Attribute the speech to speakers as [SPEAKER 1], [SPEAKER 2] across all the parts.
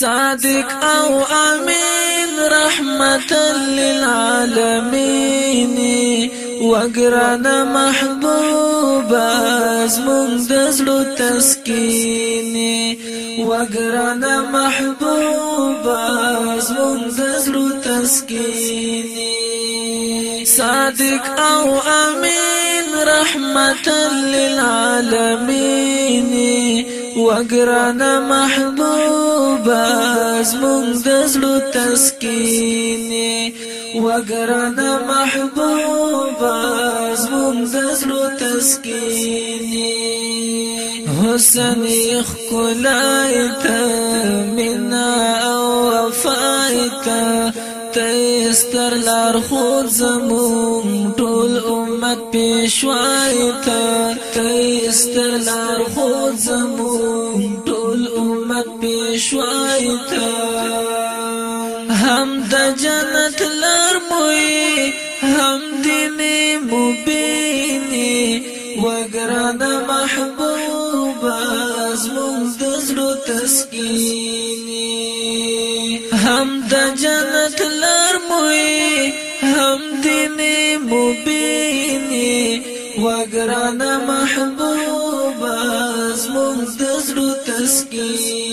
[SPEAKER 1] صادق أو امين رحمة للعالمين. وقرنا محبوب ازمون دزلو تسكيني وقرنا محبوب ازمون دزلو تسكيني صادق أو امين رحمة للعالمين وقرنا محبوب ازمون دزلو تسكيني وقرنا محبوب ازمون دزلو تسكيني حسن خلایتا منا أو وفایتا تیستر لار خود زمون ټول امت پیشوای تا تیستر لار خود زمون تا هم د جنت لار موي هم دې مبيني وګران محبوب ازمون د زړه تسکینی هم د جنت لار موي هم دې مبيني وګران محبوب ازمون د زړه تسکینی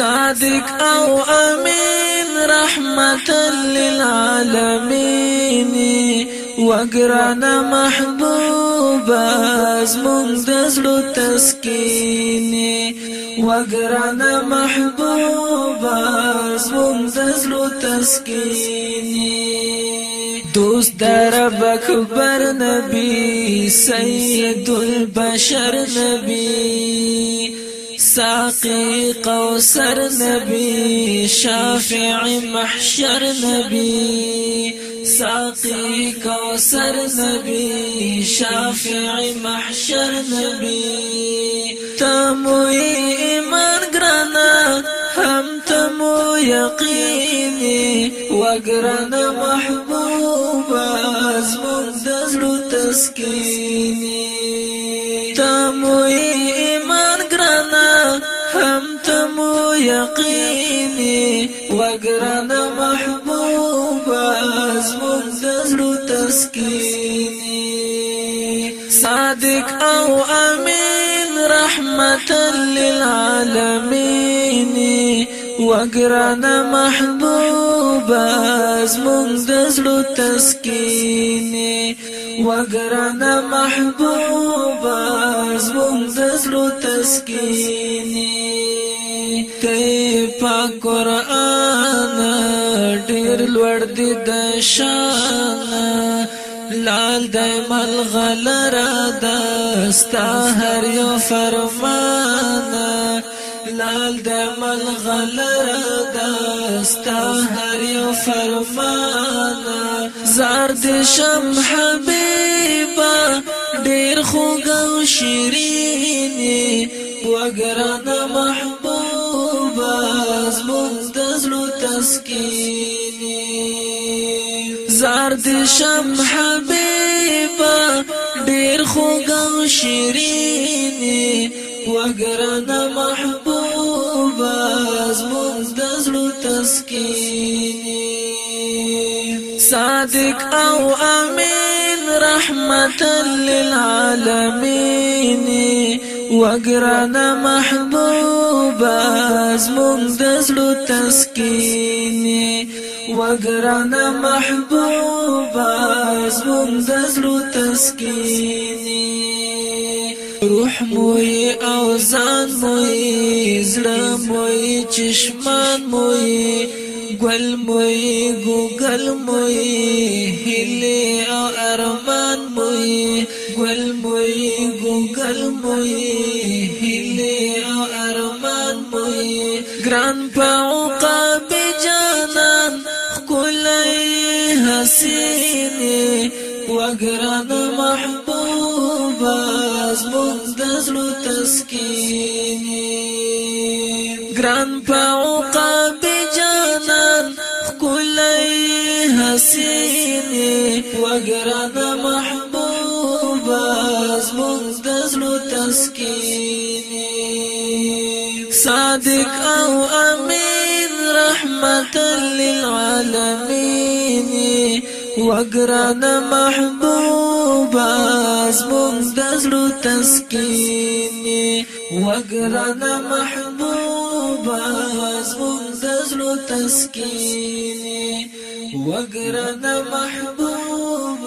[SPEAKER 1] صادق أو امين رحمة للعالمين وقرنا محبوب ازمون دزلو تسكيني وقرنا محبوب ازمون دزلو تسكيني دوست در اکبر نبی سید البشر نبی. ساقي قوسر نبي شافع محشر نبي. ساقي كوثر نبي شافع محشر نبي. تمو إيمان قرانا هم تمو يقيني. وقرانا محبوب أزمون دزلو تسكيني. تمو يقيني وقرانا محبوب أزمون دزلو تسكيني. صادق أو أمين رحمة للعالمين. وقرانا محبوب أزمون دزلو تسكيني. وقرانا محبوب أزمون دزلو تسكيني. كيف قرآن ډیر لوړ دي د شان. لال د ملغلر دستا هر یو فرمان. لال د ملغلر دستا هر یو فرمان. زار د شم حبیبا ډیر خوږ او شیرین وګران محبوب تسکینی زار د شم حبیبا ډیر خوږ أو شیرین وګران محبوب زمون د زلو تسکینی. صادق أو امين رحمة للعالمين وقرنا محبوب ازمون دزلو تسكيني وقرنا محبوب ازمون دزلو تسكيني روح موي او ځان موي زړه موي چشمان موي ګل موي ګوګل موي گران پاو قاب جانان خکلی حسینی. و گران محبوب از مندزلو تسکینی. گران پاو قاب جانان خکلی حسینی. و گران محبوب از مندزلو تسکینی. صادق أو امین رحمت للعالمین وګران محبوب ازمون دزلو تسکین وګران محبوب ازمون دزلو تسکین وګران محبوب